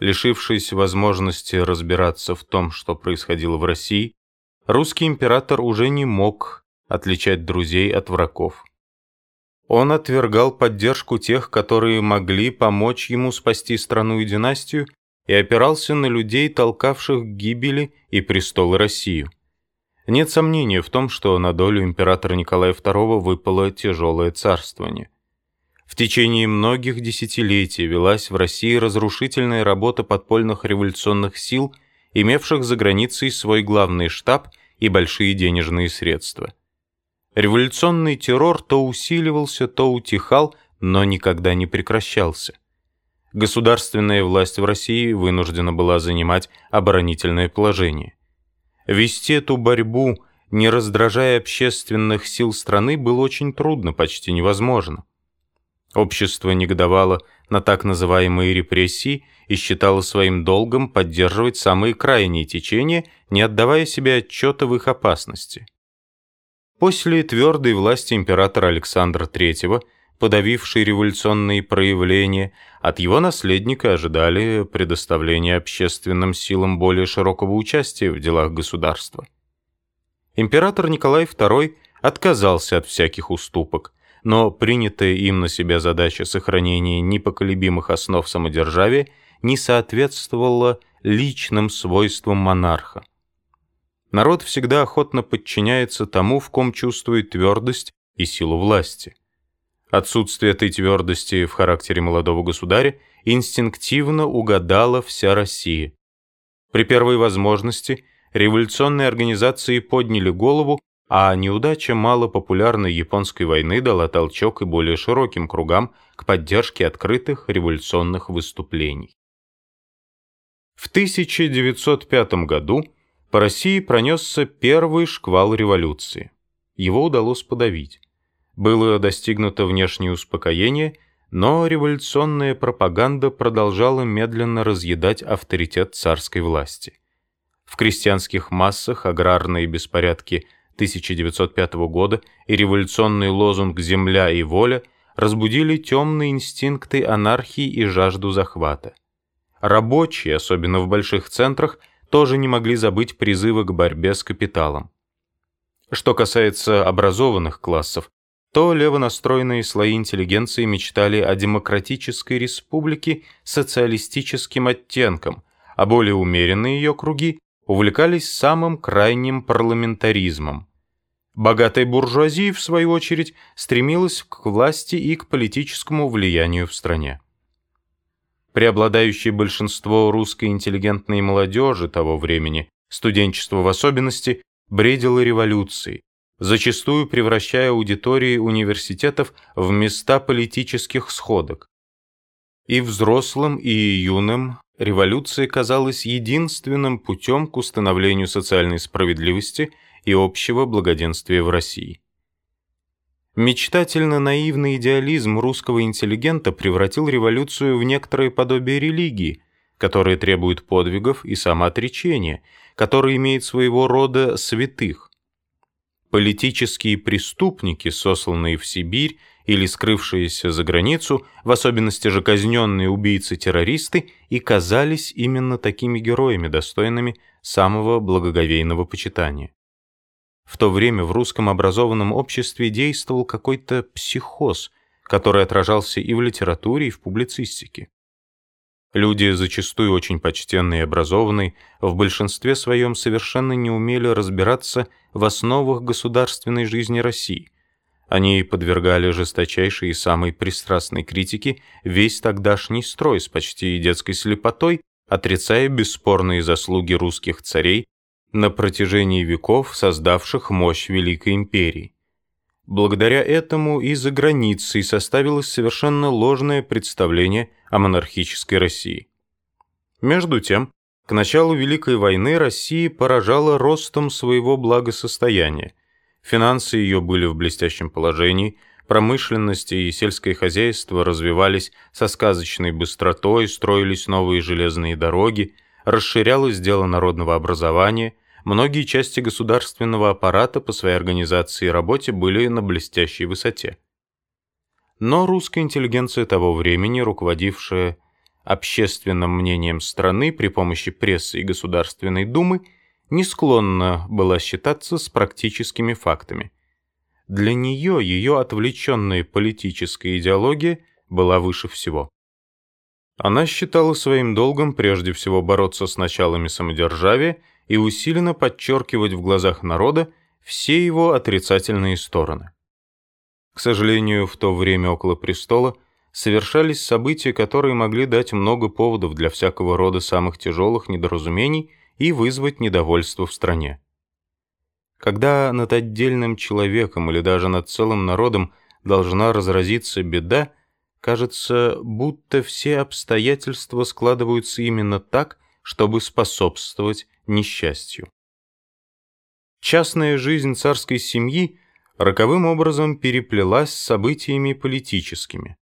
Лишившись возможности разбираться в том, что происходило в России, русский император уже не мог отличать друзей от врагов. Он отвергал поддержку тех, которые могли помочь ему спасти страну и династию, и опирался на людей, толкавших к гибели и престолы Россию. Нет сомнения в том, что на долю императора Николая II выпало тяжелое царствование. В течение многих десятилетий велась в России разрушительная работа подпольных революционных сил, имевших за границей свой главный штаб и большие денежные средства. Революционный террор то усиливался, то утихал, но никогда не прекращался. Государственная власть в России вынуждена была занимать оборонительное положение. Вести эту борьбу, не раздражая общественных сил страны, было очень трудно, почти невозможно. Общество негодовало на так называемые репрессии и считало своим долгом поддерживать самые крайние течения, не отдавая себе отчета в их опасности. После твердой власти императора Александра III, подавившей революционные проявления, от его наследника ожидали предоставления общественным силам более широкого участия в делах государства. Император Николай II отказался от всяких уступок, но принятая им на себя задача сохранения непоколебимых основ самодержавия не соответствовала личным свойствам монарха. Народ всегда охотно подчиняется тому, в ком чувствует твердость и силу власти. Отсутствие этой твердости в характере молодого государя инстинктивно угадала вся Россия. При первой возможности революционные организации подняли голову, а неудача малопопулярной японской войны дала толчок и более широким кругам к поддержке открытых революционных выступлений. В 1905 году по России пронесся первый шквал революции. Его удалось подавить. Было достигнуто внешнее успокоение, но революционная пропаганда продолжала медленно разъедать авторитет царской власти. В крестьянских массах аграрные беспорядки 1905 года и революционный лозунг «Земля и воля» разбудили темные инстинкты анархии и жажду захвата. Рабочие, особенно в больших центрах, тоже не могли забыть призывы к борьбе с капиталом. Что касается образованных классов, то левонастроенные слои интеллигенции мечтали о демократической республике социалистическим оттенком, а более умеренные ее круги увлекались самым крайним парламентаризмом. Богатая буржуазия, в свою очередь, стремилась к власти и к политическому влиянию в стране. Преобладающее большинство русской интеллигентной молодежи того времени, студенчество в особенности, бредило революцией, зачастую превращая аудитории университетов в места политических сходок. И взрослым, и юным революция казалась единственным путем к установлению социальной справедливости и общего благоденствия в России. Мечтательно-наивный идеализм русского интеллигента превратил революцию в некоторое подобие религии, которая требует подвигов и самоотречения, которая имеет своего рода святых. Политические преступники, сосланные в Сибирь или скрывшиеся за границу, в особенности же казненные убийцы-террористы, и казались именно такими героями, достойными самого благоговейного почитания. В то время в русском образованном обществе действовал какой-то психоз, который отражался и в литературе, и в публицистике. Люди, зачастую очень почтенные и образованные, в большинстве своем совершенно не умели разбираться в основах государственной жизни России. Они подвергали жесточайшей и самой пристрастной критике весь тогдашний строй с почти детской слепотой, отрицая бесспорные заслуги русских царей на протяжении веков создавших мощь Великой Империи. Благодаря этому и за границей составилось совершенно ложное представление о монархической России. Между тем, к началу Великой войны Россия поражала ростом своего благосостояния. Финансы ее были в блестящем положении, промышленность и сельское хозяйство развивались со сказочной быстротой, строились новые железные дороги, расширялось дело народного образования – многие части государственного аппарата по своей организации и работе были на блестящей высоте. Но русская интеллигенция того времени, руководившая общественным мнением страны при помощи прессы и Государственной Думы, не склонна была считаться с практическими фактами. Для нее ее отвлеченная политическая идеология была выше всего. Она считала своим долгом прежде всего бороться с началами самодержавия и усиленно подчеркивать в глазах народа все его отрицательные стороны. К сожалению, в то время около престола совершались события, которые могли дать много поводов для всякого рода самых тяжелых недоразумений и вызвать недовольство в стране. Когда над отдельным человеком или даже над целым народом должна разразиться беда, кажется, будто все обстоятельства складываются именно так, чтобы способствовать несчастью. Частная жизнь царской семьи роковым образом переплелась с событиями политическими.